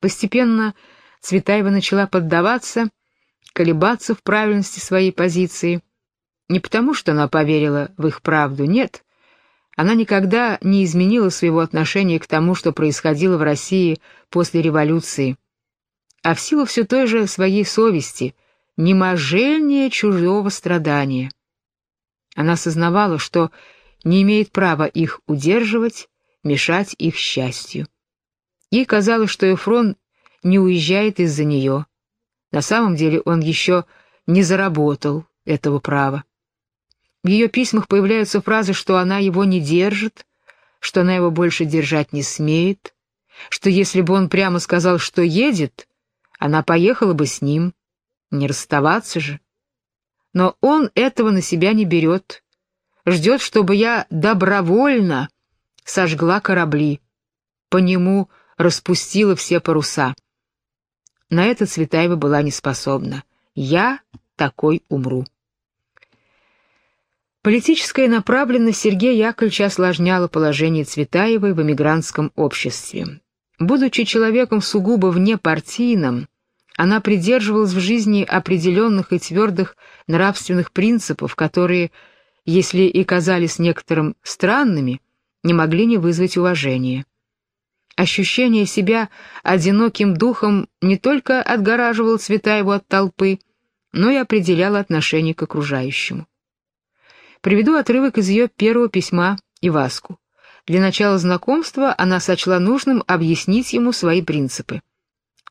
Постепенно Цветаева начала поддаваться, колебаться в правильности своей позиции. Не потому, что она поверила в их правду, нет. Она никогда не изменила своего отношения к тому, что происходило в России после революции, а в силу все той же своей совести, неможение чужого страдания. Она осознавала, что не имеет права их удерживать, мешать их счастью. Ей казалось, что Эфрон не уезжает из-за нее. На самом деле он еще не заработал этого права. В ее письмах появляются фразы, что она его не держит, что она его больше держать не смеет, что если бы он прямо сказал, что едет, она поехала бы с ним, не расставаться же. Но он этого на себя не берет, ждет, чтобы я добровольно сожгла корабли, по нему распустила все паруса. На это Цветаева была не способна. Я такой умру. Политическая направленность Сергея Яковлевича осложняла положение Цветаевой в эмигрантском обществе. Будучи человеком сугубо внепартийным, она придерживалась в жизни определенных и твердых нравственных принципов, которые, если и казались некоторым странными, не могли не вызвать уважения. Ощущение себя одиноким духом не только отгораживало Цветаеву от толпы, но и определяло отношение к окружающему. Приведу отрывок из ее первого письма Иваску. Для начала знакомства она сочла нужным объяснить ему свои принципы.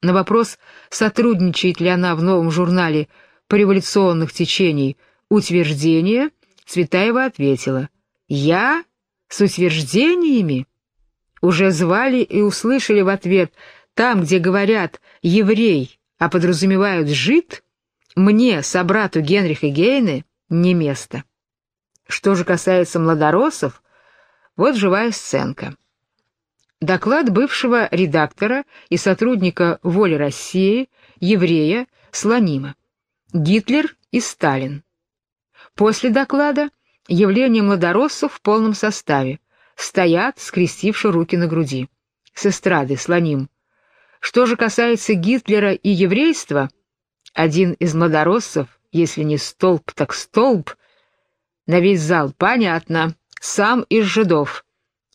На вопрос, сотрудничает ли она в новом журнале по революционных течений утверждения, Цветаева ответила «Я с утверждениями?» Уже звали и услышали в ответ «Там, где говорят «еврей», а подразумевают «жид», мне, собрату Генриха Гейне, не место. Что же касается младоросов, вот живая сценка. Доклад бывшего редактора и сотрудника «Воли России», еврея Слонима. Гитлер и Сталин. После доклада явление младороссов в полном составе. Стоят, скрестивши руки на груди. С эстрады Слоним. Что же касается Гитлера и еврейства, один из младороссов, если не столб, так столб, на весь зал, понятно, сам из жидов.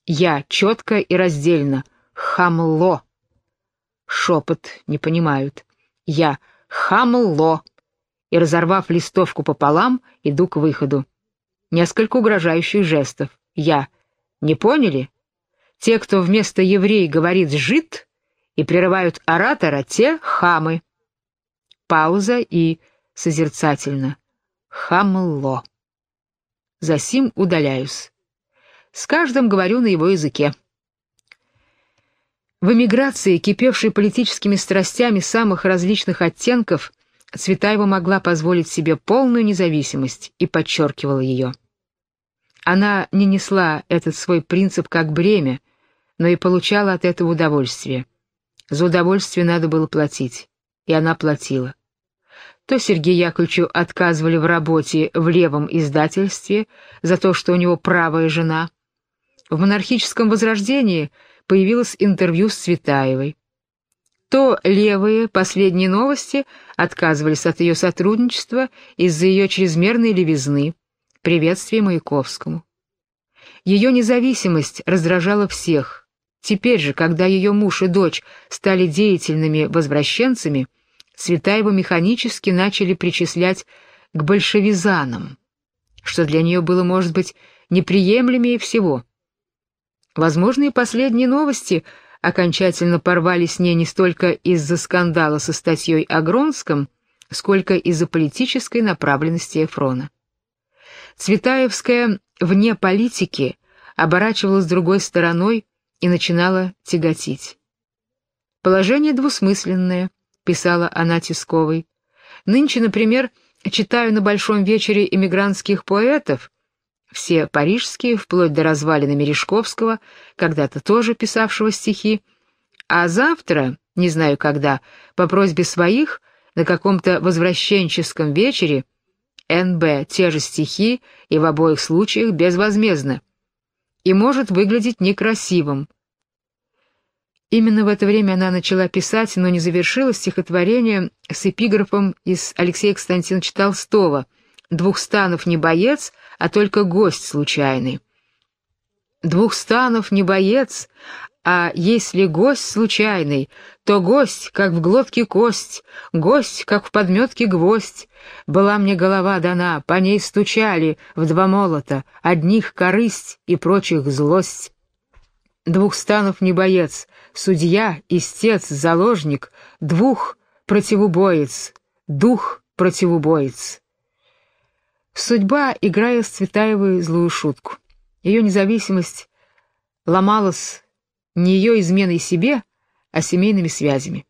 Я четко и раздельно. Хамло. Шепот, не понимают. Я хамло. И, разорвав листовку пополам, иду к выходу. Несколько угрожающих жестов. Я. Не поняли? Те, кто вместо еврей говорит «жид» и прерывают оратора, те — хамы. Пауза и созерцательно. Хамло. Засим удаляюсь. С каждым говорю на его языке. В эмиграции, кипевшей политическими страстями самых различных оттенков, Цветаева могла позволить себе полную независимость и подчеркивала ее. Она не несла этот свой принцип как бремя, но и получала от этого удовольствие. За удовольствие надо было платить, и она платила то Сергею Яковлевичу отказывали в работе в левом издательстве за то, что у него правая жена. В монархическом возрождении появилось интервью с Цветаевой. То левые, последние новости, отказывались от ее сотрудничества из-за ее чрезмерной левизны, приветствие Маяковскому. Ее независимость раздражала всех. Теперь же, когда ее муж и дочь стали деятельными возвращенцами, Цветаеву механически начали причислять к большевизанам, что для нее было, может быть, неприемлемее всего. Возможно, и последние новости окончательно порвали с ней не столько из-за скандала со статьей о Гронском, сколько из-за политической направленности Эфрона. Цветаевская вне политики оборачивалась другой стороной и начинала тяготить. Положение двусмысленное — писала она Тисковой. Нынче, например, читаю на большом вечере эмигрантских поэтов, все парижские, вплоть до развалины Мережковского, когда-то тоже писавшего стихи, а завтра, не знаю когда, по просьбе своих, на каком-то возвращенческом вечере, НБ те же стихи и в обоих случаях безвозмездно. И может выглядеть некрасивым. Именно в это время она начала писать, но не завершила стихотворение с эпиграфом из Алексея Константиновича Толстого «Двух станов не боец, а только гость случайный». «Двух станов не боец, а если гость случайный, то гость, как в глотке кость, гость, как в подметке гвоздь. Была мне голова дана, по ней стучали в два молота, одних корысть и прочих злость. Двух станов не боец, судья, истец, заложник, двух противобоец, дух противобоец. Судьба, играя с Цветаевой злую шутку. Ее независимость ломалась не ее изменой себе, а семейными связями.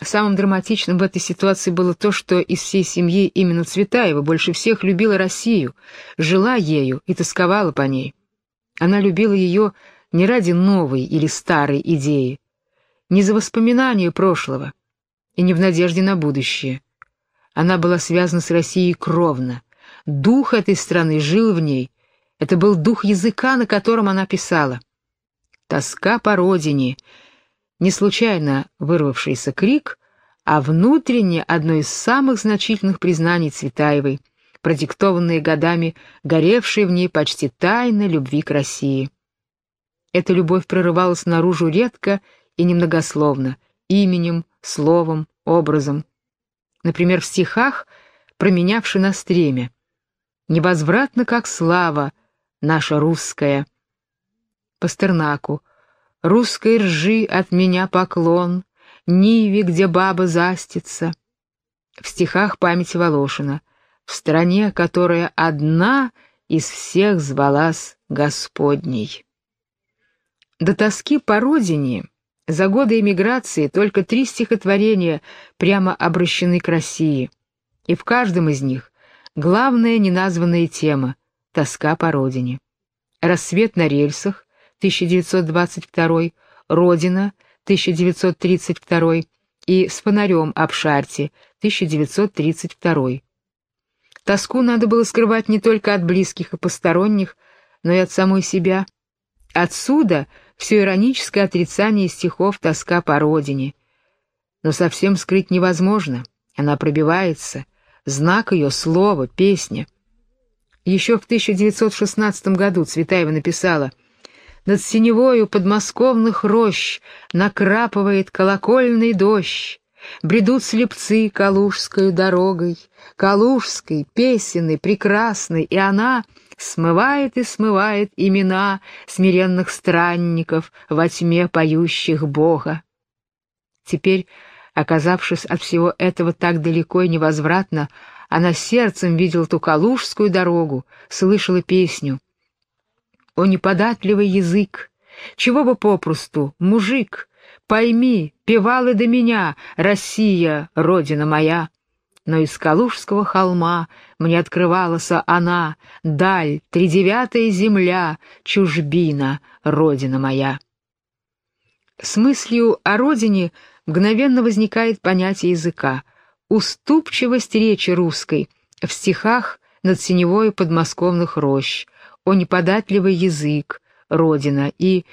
Самым драматичным в этой ситуации было то, что из всей семьи именно Цветаева больше всех любила Россию, жила ею и тосковала по ней. Она любила ее не ради новой или старой идеи, не за воспоминания прошлого и не в надежде на будущее. Она была связана с Россией кровно. Дух этой страны жил в ней. Это был дух языка, на котором она писала — тоска по родине, не случайно вырвавшийся крик, а внутренне одно из самых значительных признаний Цветаевой, продиктованные годами горевшей в ней почти тайной любви к России. Эта любовь прорывалась наружу редко и немногословно, именем, словом, образом. Например, в стихах, променявши на стремя. «Невозвратно, как слава, наша русская», Пастернаку. «Русской ржи от меня поклон, Ниве, где баба застится». В стихах памяти Волошина. В стране, которая одна из всех звалась Господней. До тоски по родине за годы эмиграции только три стихотворения прямо обращены к России, и в каждом из них главная неназванная тема — тоска по родине. «Рассвет на рельсах», 1922, «Родина», 1932 и «С фонарем об шарте», 1932. Тоску надо было скрывать не только от близких и посторонних, но и от самой себя. Отсюда все ироническое отрицание стихов «Тоска по родине». Но совсем скрыть невозможно, она пробивается, знак ее — слово, песня. Еще в 1916 году Цветаева написала — над синевою подмосковных рощ Накрапывает колокольный дождь. Бредут слепцы Калужской дорогой, Калужской, песенной, прекрасной, И она смывает и смывает имена Смиренных странников Во тьме поющих Бога. Теперь, оказавшись от всего этого так далеко и невозвратно, она сердцем видела ту Калужскую дорогу, слышала песню — о неподатливый язык! Чего бы попросту, мужик, пойми, певала до меня, Россия, родина моя. Но из Калужского холма мне открывалась она, даль, тридевятая земля, чужбина, родина моя. С мыслью о родине мгновенно возникает понятие языка, уступчивость речи русской в стихах над синевой подмосковных рощ, о неподатливый язык, родина, и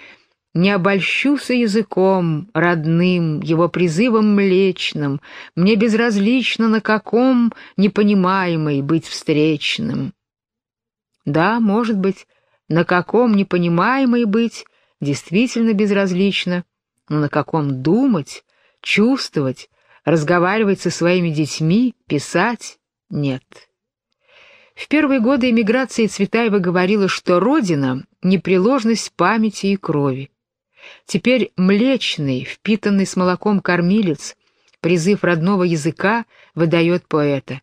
не обольщуся языком родным, его призывом млечным, мне безразлично на каком непонимаемый быть встречным. Да, может быть, на каком непонимаемый быть действительно безразлично, но на каком думать, чувствовать, разговаривать со своими детьми, писать — нет. В первые годы эмиграции Цветаева говорила, что Родина — непреложность памяти и крови. Теперь млечный, впитанный с молоком кормилец, призыв родного языка выдает поэта.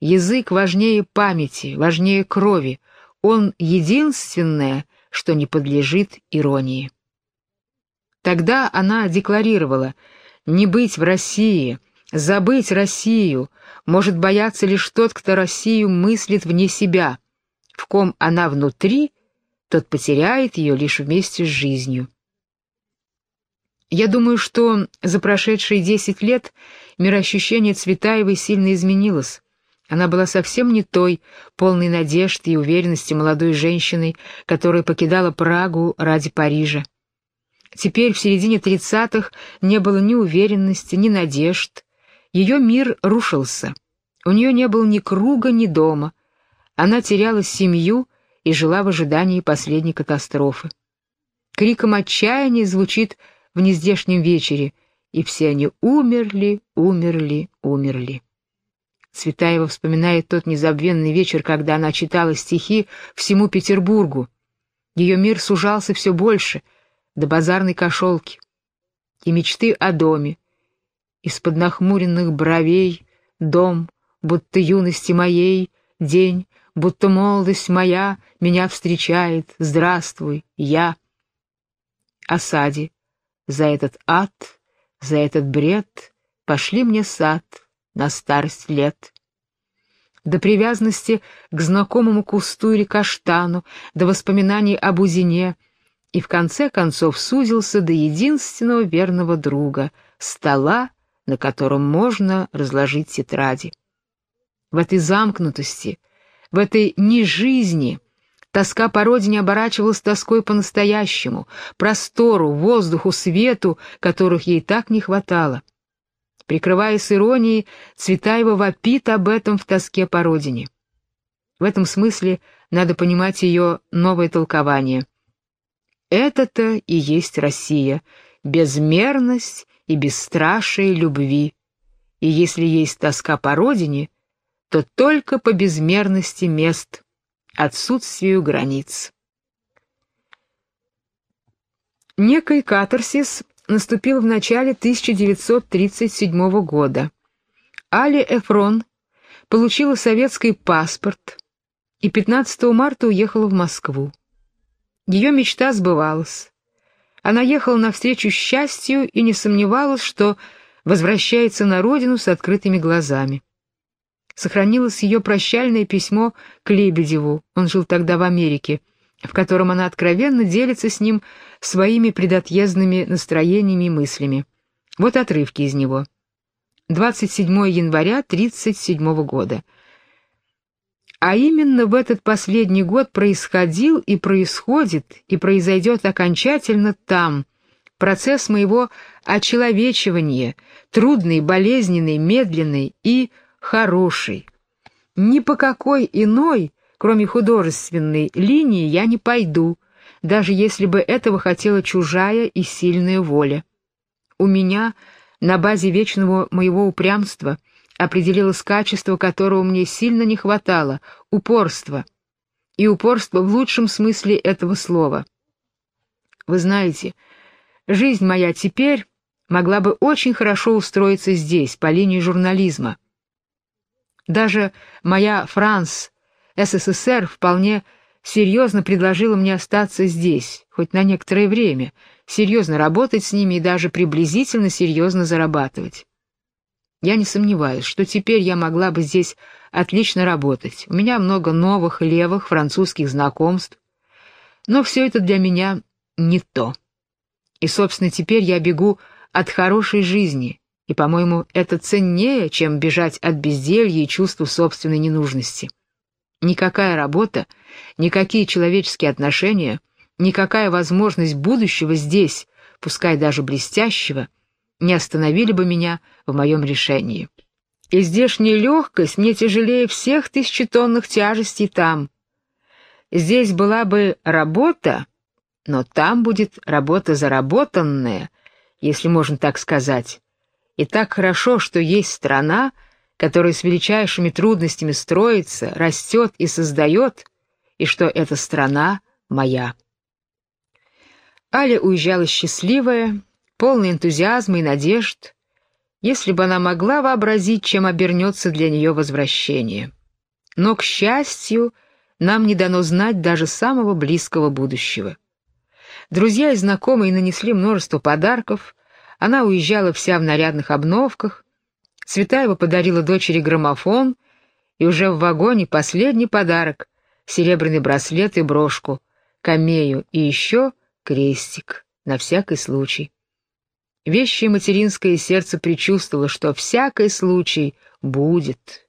Язык важнее памяти, важнее крови, он единственное, что не подлежит иронии. Тогда она декларировала «не быть в России», Забыть Россию может бояться лишь тот, кто Россию мыслит вне себя. В ком она внутри, тот потеряет ее лишь вместе с жизнью. Я думаю, что за прошедшие десять лет мироощущение Цветаевой сильно изменилось. Она была совсем не той, полной надежды и уверенности молодой женщиной, которая покидала Прагу ради Парижа. Теперь, в середине тридцатых, не было ни уверенности, ни надежд. Ее мир рушился. У нее не было ни круга, ни дома. Она теряла семью и жила в ожидании последней катастрофы. Криком отчаяния звучит в нездешнем вечере, и все они умерли, умерли, умерли. Цветаева вспоминает тот незабвенный вечер, когда она читала стихи всему Петербургу. Ее мир сужался все больше, до базарной кошелки. И мечты о доме. Из-под нахмуренных бровей дом, будто юности моей, день, будто молодость моя меня встречает. Здравствуй, я. Осаде. За этот ад, за этот бред пошли мне сад на старость лет. До привязанности к знакомому кусту или каштану, до воспоминаний об узине, и в конце концов сузился до единственного верного друга — стола, на котором можно разложить тетради. В этой замкнутости, в этой нежизни тоска по родине оборачивалась тоской по-настоящему, простору, воздуху, свету, которых ей так не хватало. Прикрываясь иронией, Цветаева вопит об этом в тоске по родине. В этом смысле надо понимать ее новое толкование. Это-то и есть Россия, безмерность и бесстрашие любви. И если есть тоска по родине, то только по безмерности мест, отсутствию границ. Некий катарсис наступил в начале 1937 года. Али Эфрон получила советский паспорт и 15 марта уехала в Москву. Ее мечта сбывалась. Она ехала навстречу счастью и не сомневалась, что возвращается на родину с открытыми глазами. Сохранилось ее прощальное письмо к Лебедеву, он жил тогда в Америке, в котором она откровенно делится с ним своими предотъездными настроениями и мыслями. Вот отрывки из него. 27 января 1937 года. А именно в этот последний год происходил и происходит, и произойдет окончательно там, процесс моего очеловечивания, трудный, болезненный, медленный и хороший. Ни по какой иной Кроме художественной линии я не пойду, даже если бы этого хотела чужая и сильная воля. У меня на базе вечного моего упрямства определилось качество, которого мне сильно не хватало — упорство. И упорство в лучшем смысле этого слова. Вы знаете, жизнь моя теперь могла бы очень хорошо устроиться здесь, по линии журнализма. Даже моя Франс СССР вполне серьезно предложила мне остаться здесь, хоть на некоторое время, серьезно работать с ними и даже приблизительно серьезно зарабатывать. Я не сомневаюсь, что теперь я могла бы здесь отлично работать. У меня много новых левых французских знакомств. Но все это для меня не то. И, собственно, теперь я бегу от хорошей жизни, и, по-моему, это ценнее, чем бежать от безделья и чувства собственной ненужности. Никакая работа, никакие человеческие отношения, никакая возможность будущего здесь, пускай даже блестящего, не остановили бы меня в моем решении. И здешняя легкость мне тяжелее всех тысячетонных тяжестей там. Здесь была бы работа, но там будет работа заработанная, если можно так сказать. И так хорошо, что есть страна, который с величайшими трудностями строится, растет и создает, и что эта страна моя. Аля уезжала счастливая, полная энтузиазма и надежд, если бы она могла вообразить, чем обернется для нее возвращение. Но, к счастью, нам не дано знать даже самого близкого будущего. Друзья и знакомые нанесли множество подарков, она уезжала вся в нарядных обновках, Цветаева подарила дочери граммофон, и уже в вагоне последний подарок — серебряный браслет и брошку, камею и еще крестик, на всякий случай. Вещее материнское сердце предчувствовало, что всякий случай будет.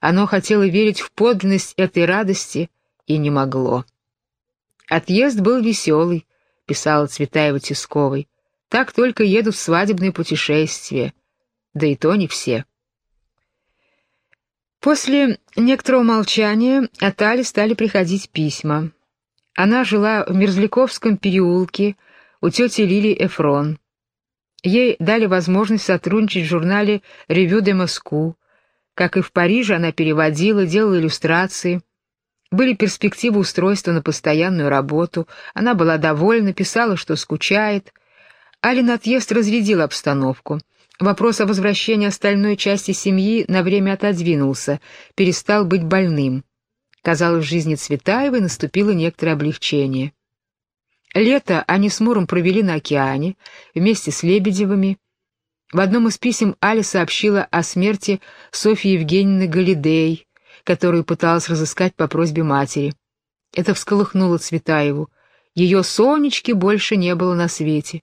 Оно хотело верить в подлинность этой радости и не могло. Отъезд был веселый, писала Цветаева Тисковой. «Так только едут в свадебные путешествия. Да и то не все». После некоторого молчания от Али стали приходить письма. Она жила в Мерзляковском переулке у тети Лили Эфрон. Ей дали возможность сотрудничать в журнале «Ревю де Москву». Как и в Париже, она переводила, делала иллюстрации. Были перспективы устройства на постоянную работу. Она была довольна, писала, что скучает. Алин отъезд разрядил обстановку. Вопрос о возвращении остальной части семьи на время отодвинулся, перестал быть больным. Казалось, в жизни Цветаевой наступило некоторое облегчение. Лето они с Муром провели на океане, вместе с Лебедевыми. В одном из писем Аля сообщила о смерти Софьи Евгеньевны Галидей, которую пыталась разыскать по просьбе матери. Это всколыхнуло Цветаеву. Ее Сонечки больше не было на свете.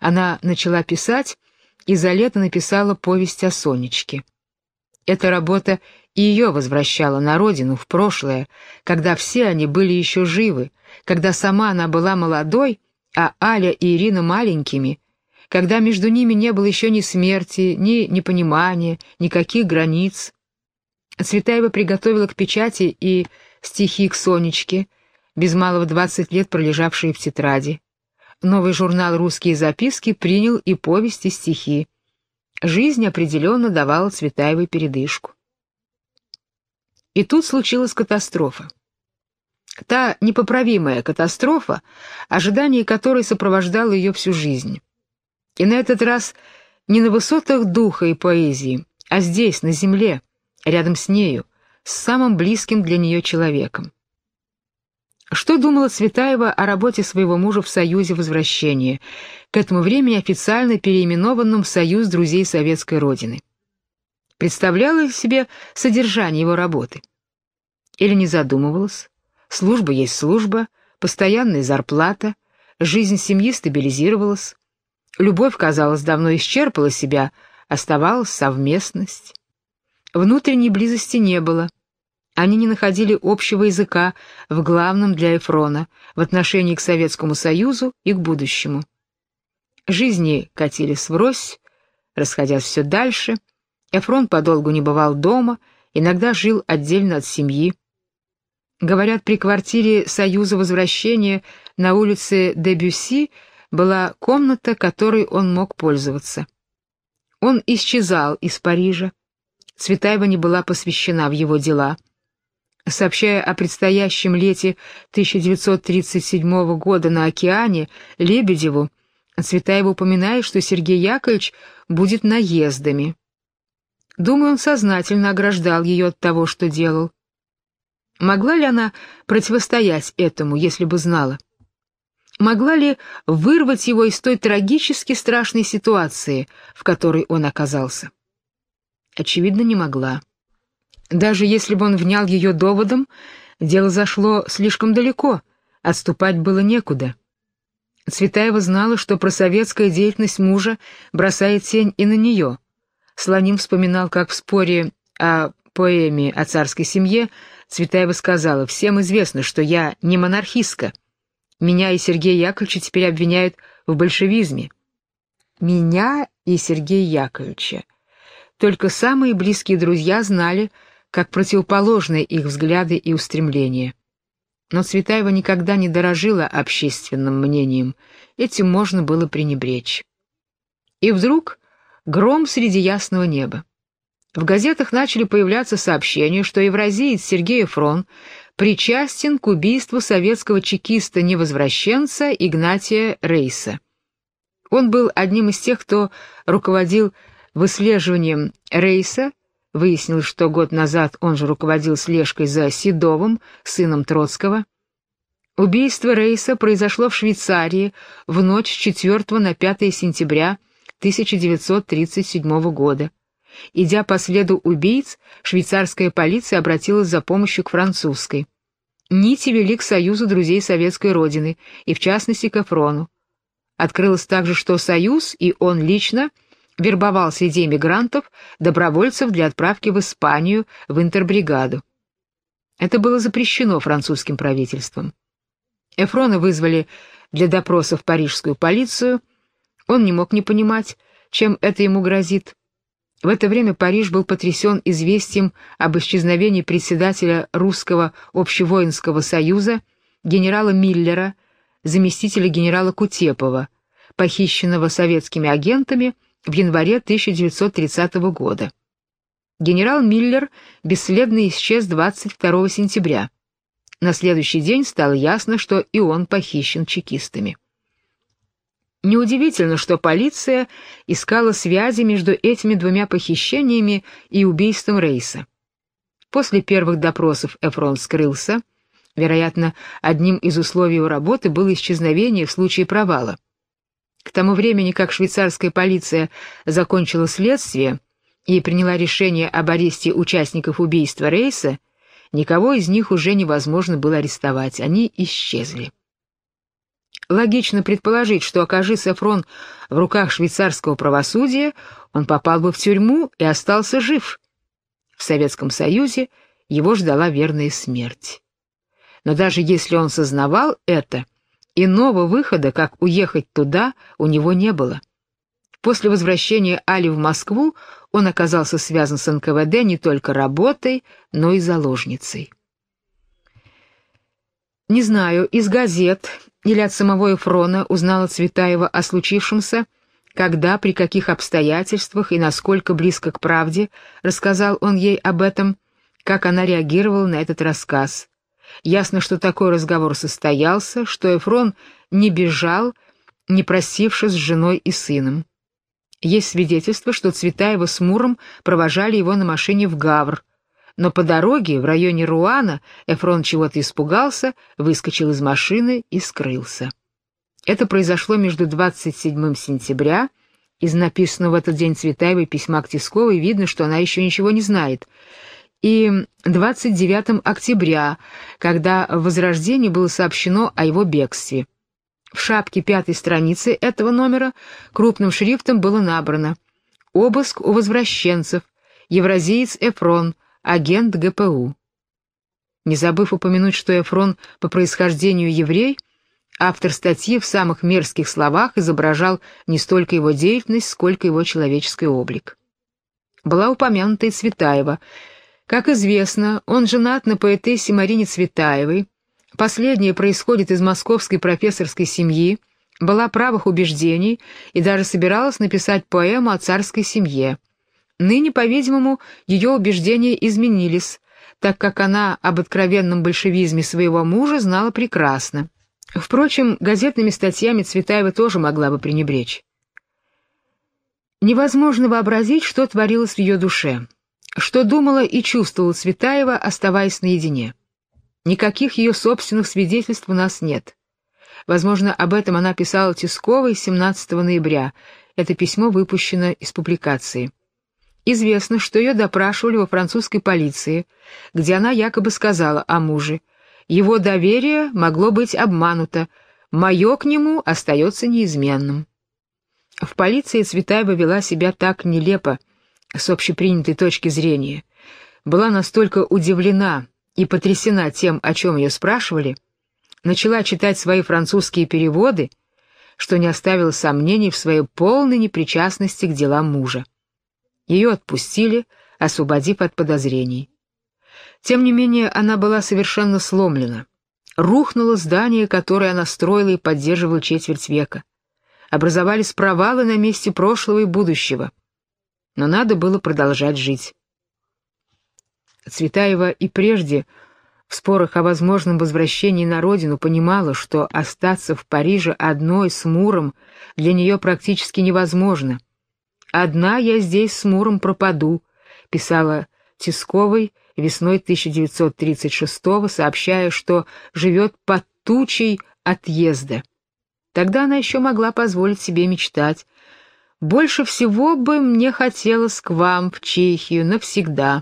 Она начала писать, и за лето написала повесть о Сонечке. Эта работа и ее возвращала на родину, в прошлое, когда все они были еще живы, когда сама она была молодой, а Аля и Ирина маленькими, когда между ними не было еще ни смерти, ни непонимания, никаких границ. Цветаева приготовила к печати и стихи к Сонечке, без малого двадцать лет пролежавшие в тетради. Новый журнал «Русские записки» принял и повести, стихи. Жизнь определенно давала Цветаевой передышку. И тут случилась катастрофа. Та непоправимая катастрофа, ожидание которой сопровождало ее всю жизнь. И на этот раз не на высотах духа и поэзии, а здесь, на земле, рядом с нею, с самым близким для нее человеком. Что думала Цветаева о работе своего мужа в Союзе Возвращения, к этому времени официально переименованном в Союз друзей Советской Родины? Представляла себе содержание его работы? Или не задумывалась? Служба есть служба, постоянная зарплата, жизнь семьи стабилизировалась, любовь, казалось, давно исчерпала себя, оставалась совместность. Внутренней близости не было. Они не находили общего языка в главном для Эфрона, в отношении к Советскому Союзу и к будущему. Жизни катились врозь, расходясь все дальше. Эфрон подолгу не бывал дома, иногда жил отдельно от семьи. Говорят, при квартире Союза Возвращения на улице Дебюси была комната, которой он мог пользоваться. Он исчезал из Парижа. Цветаева не была посвящена в его дела. Сообщая о предстоящем лете 1937 года на океане Лебедеву, Цветаева упоминает, что Сергей Яковлевич будет наездами. Думаю, он сознательно ограждал ее от того, что делал. Могла ли она противостоять этому, если бы знала? Могла ли вырвать его из той трагически страшной ситуации, в которой он оказался? Очевидно, не могла. Даже если бы он внял ее доводом, дело зашло слишком далеко, отступать было некуда. Цветаева знала, что просоветская деятельность мужа бросает тень и на нее. Слоним вспоминал, как в споре о поэме о царской семье Цветаева сказала, «Всем известно, что я не монархистка. Меня и Сергея Яковлевича теперь обвиняют в большевизме». Меня и Сергея Яковлевича. Только самые близкие друзья знали, как противоположны их взгляды и устремления. Но Цветаева никогда не дорожила общественным мнением, этим можно было пренебречь. И вдруг гром среди ясного неба. В газетах начали появляться сообщения, что евразиец Сергей Фрон причастен к убийству советского чекиста-невозвращенца Игнатия Рейса. Он был одним из тех, кто руководил выслеживанием Рейса, выяснилось, что год назад он же руководил слежкой за Седовым, сыном Троцкого. Убийство Рейса произошло в Швейцарии в ночь с 4 на 5 сентября 1937 года. Идя по следу убийц, швейцарская полиция обратилась за помощью к французской. Нити вели к Союзу друзей Советской Родины, и в частности к Эфрону. Открылось также, что Союз и он лично вербовал среди эмигрантов добровольцев для отправки в Испанию в интербригаду. Это было запрещено французским правительством. Эфрона вызвали для допроса в парижскую полицию. Он не мог не понимать, чем это ему грозит. В это время Париж был потрясен известием об исчезновении председателя Русского общевоинского союза генерала Миллера, заместителя генерала Кутепова, похищенного советскими агентами в январе 1930 года. Генерал Миллер бесследно исчез 22 сентября. На следующий день стало ясно, что и он похищен чекистами. Неудивительно, что полиция искала связи между этими двумя похищениями и убийством Рейса. После первых допросов Эфрон скрылся. Вероятно, одним из условий его работы было исчезновение в случае провала. К тому времени, как швейцарская полиция закончила следствие и приняла решение об аресте участников убийства Рейса, никого из них уже невозможно было арестовать, они исчезли. Логично предположить, что окажись Эфрон в руках швейцарского правосудия, он попал бы в тюрьму и остался жив. В Советском Союзе его ждала верная смерть. Но даже если он сознавал это, иного выхода, как уехать туда, у него не было. После возвращения Али в Москву он оказался связан с НКВД не только работой, но и заложницей. Не знаю, из газет или от самого Эфрона узнала Цветаева о случившемся, когда, при каких обстоятельствах и насколько близко к правде рассказал он ей об этом, как она реагировала на этот рассказ. Ясно, что такой разговор состоялся, что Эфрон не бежал, не просившись с женой и сыном. Есть свидетельство, что Цветаева с Муром провожали его на машине в Гавр, но по дороге в районе Руана Эфрон чего-то испугался, выскочил из машины и скрылся. Это произошло между 27 сентября, из написанного в этот день Цветаевой письма к Тисковой видно, что она еще ничего не знает, и 29 октября, когда в Возрождении было сообщено о его бегстве. В шапке пятой страницы этого номера крупным шрифтом было набрано «Обыск у возвращенцев, евразиец Эфрон, агент ГПУ. Не забыв упомянуть, что Эфрон по происхождению еврей, автор статьи в самых мерзких словах изображал не столько его деятельность, сколько его человеческий облик. Была упомянута и Цветаева. Как известно, он женат на поэтессе Марине Цветаевой. Последняя происходит из московской профессорской семьи, была правых убеждений и даже собиралась написать поэму о царской семье. Ныне, по-видимому, ее убеждения изменились, так как она об откровенном большевизме своего мужа знала прекрасно. Впрочем, газетными статьями Цветаева тоже могла бы пренебречь. Невозможно вообразить, что творилось в ее душе, что думала и чувствовала Цветаева, оставаясь наедине. Никаких ее собственных свидетельств у нас нет. Возможно, об этом она писала Тисковой 17 ноября. Это письмо выпущено из публикации. Известно, что ее допрашивали во французской полиции, где она якобы сказала о муже. Его доверие могло быть обмануто, мое к нему остается неизменным. В полиции Цветаева вела себя так нелепо, с общепринятой точки зрения. Была настолько удивлена и потрясена тем, о чем ее спрашивали, начала читать свои французские переводы, что не оставила сомнений в своей полной непричастности к делам мужа. Ее отпустили, освободив от подозрений. Тем не менее, она была совершенно сломлена. Рухнуло здание, которое она строила и поддерживала четверть века. Образовались провалы на месте прошлого и будущего. Но надо было продолжать жить. Цветаева и прежде в спорах о возможном возвращении на родину понимала, что остаться в Париже одной с Муром для нее практически невозможно — «Одна я здесь с Муром пропаду», — писала Тисковой весной 1936-го, сообщая, что живет под тучей отъезда. Тогда она еще могла позволить себе мечтать. «Больше всего бы мне хотелось к вам, в Чехию, навсегда.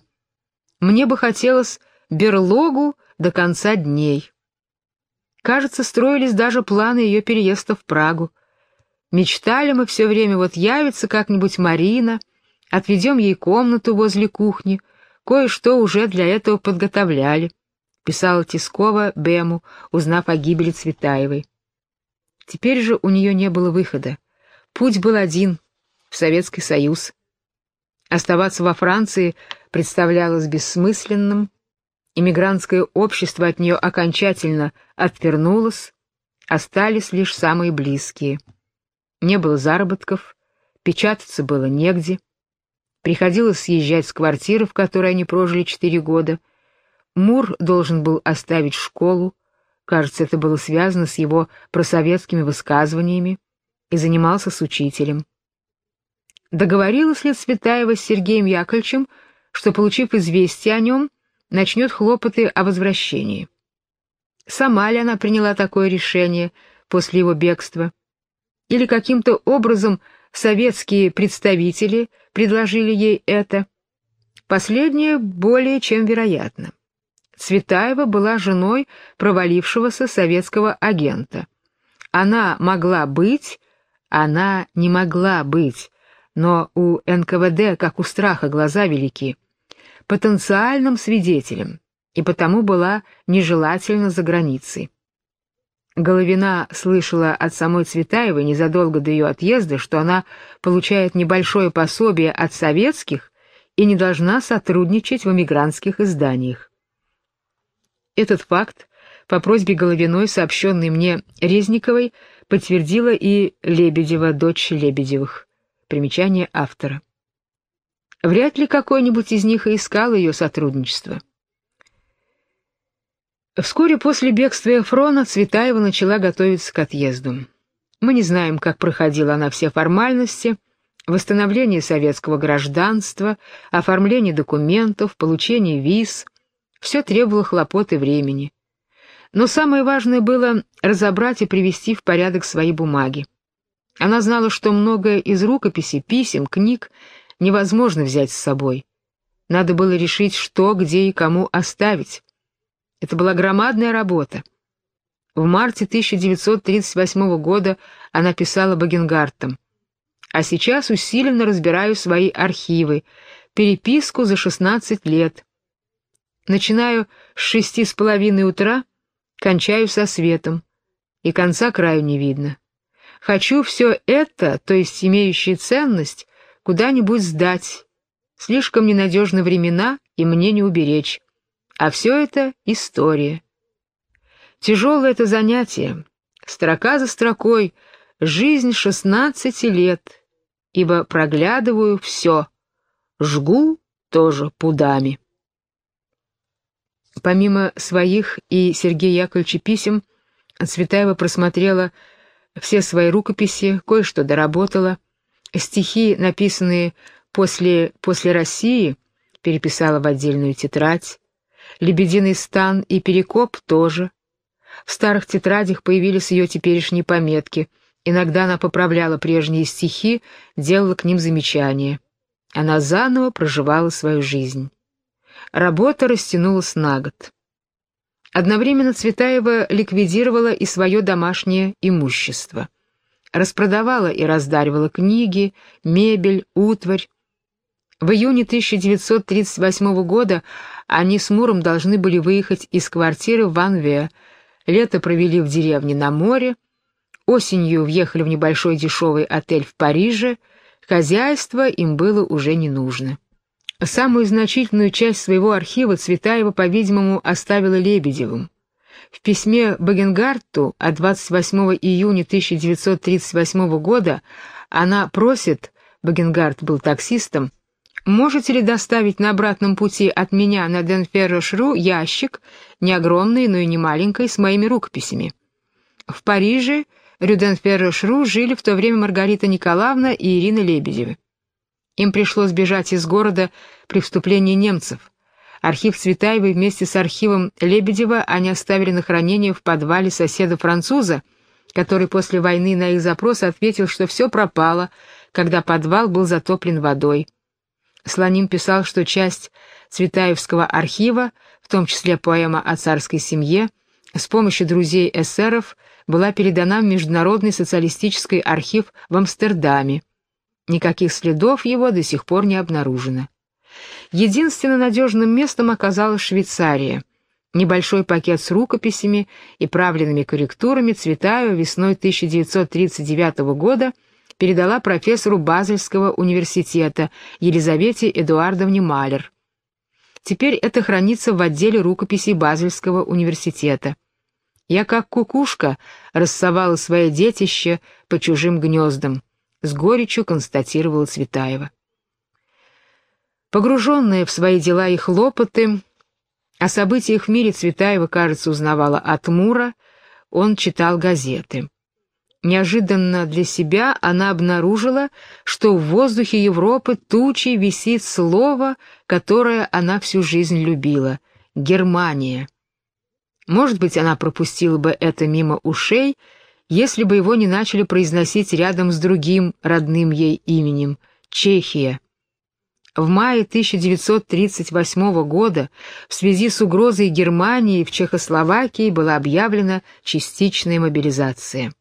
Мне бы хотелось берлогу до конца дней». Кажется, строились даже планы ее переезда в Прагу. Мечтали мы все время, вот явится как-нибудь Марина, отведем ей комнату возле кухни, кое-что уже для этого подготовляли. писала Тискова Бему, узнав о гибели Цветаевой. Теперь же у нее не было выхода. Путь был один — в Советский Союз. Оставаться во Франции представлялось бессмысленным, иммигрантское общество от нее окончательно отвернулось, остались лишь самые близкие. Не было заработков, печататься было негде, приходилось съезжать с квартиры, в которой они прожили четыре года. Мур должен был оставить школу, кажется, это было связано с его просоветскими высказываниями, и занимался с учителем. Договорилась ли Цветаева с Сергеем Яковлевичем, что, получив известие о нем, начнет хлопоты о возвращении. Сама ли она приняла такое решение после его бегства? Или каким-то образом советские представители предложили ей это? Последнее более чем вероятно. Цветаева была женой провалившегося советского агента. Она могла быть, она не могла быть, но у НКВД, как у страха, глаза велики потенциальным свидетелем и потому была нежелательна за границей. Головина слышала от самой Цветаевой незадолго до ее отъезда, что она получает небольшое пособие от советских и не должна сотрудничать в эмигрантских изданиях. Этот факт, по просьбе Головиной, сообщенный мне Резниковой, подтвердила и Лебедева, дочь Лебедевых. Примечание автора. Вряд ли какой-нибудь из них и искал ее сотрудничество. Вскоре после бегства Эфрона Цветаева начала готовиться к отъезду. Мы не знаем, как проходила она все формальности, восстановление советского гражданства, оформление документов, получение виз. Все требовало хлопот и времени. Но самое важное было разобрать и привести в порядок свои бумаги. Она знала, что многое из рукописей, писем, книг невозможно взять с собой. Надо было решить, что, где и кому оставить. Это была громадная работа. В марте 1938 года она писала Багенгартом. А сейчас усиленно разбираю свои архивы, переписку за 16 лет. Начинаю с шести с половиной утра, кончаю со светом, и конца краю не видно. Хочу все это, то есть имеющее ценность, куда-нибудь сдать. Слишком ненадежны времена, и мне не уберечь. А все это — история. Тяжелое это занятие, строка за строкой, жизнь шестнадцати лет, ибо проглядываю все, жгу тоже пудами. Помимо своих и Сергея Яковлевича писем, Цветаева просмотрела все свои рукописи, кое-что доработала — Стихи, написанные после, после России, переписала в отдельную тетрадь. «Лебединый стан» и «Перекоп» тоже. В старых тетрадях появились ее теперешние пометки. Иногда она поправляла прежние стихи, делала к ним замечания. Она заново проживала свою жизнь. Работа растянулась на год. Одновременно Цветаева ликвидировала и свое домашнее имущество распродавала и раздаривала книги, мебель, утварь. В июне 1938 года они с Муром должны были выехать из квартиры в Ванве, лето провели в деревне на море, осенью въехали в небольшой дешевый отель в Париже, хозяйство им было уже не нужно. Самую значительную часть своего архива Цветаева, по-видимому, оставила Лебедевым. В письме Багенгарту от 28 июня 1938 года она просит, Багенгарт был таксистом, «Можете ли доставить на обратном пути от меня на Денферрошру ящик, не огромный, но и не маленький, с моими рукописями?» В Париже Рюденферрошру жили в то время Маргарита Николаевна и Ирина Лебедевы. Им пришлось бежать из города при вступлении немцев. Архив Цветаевой вместе с архивом Лебедева они оставили на хранение в подвале соседа-француза, который после войны на их запрос ответил, что все пропало, когда подвал был затоплен водой. Слоним писал, что часть Цветаевского архива, в том числе поэма о царской семье, с помощью друзей эсеров была передана в Международный социалистический архив в Амстердаме. Никаких следов его до сих пор не обнаружено. Единственным надежным местом оказалась Швейцария. Небольшой пакет с рукописями и правленными корректурами Цветаева весной 1939 года передала профессору Базельского университета Елизавете Эдуардовне Малер. Теперь это хранится в отделе рукописей Базельского университета. Я как кукушка рассовала свое детище по чужим гнездам, с горечью констатировала Цветаева. Погруженная в свои дела и хлопоты, о событиях в мире Цветаева, кажется, узнавала от Мура, он читал газеты. Неожиданно для себя она обнаружила, что в воздухе Европы тучей висит слово, которое она всю жизнь любила — Германия. Может быть, она пропустила бы это мимо ушей, если бы его не начали произносить рядом с другим родным ей именем — Чехия. В мае 1938 года в связи с угрозой Германии в Чехословакии была объявлена частичная мобилизация.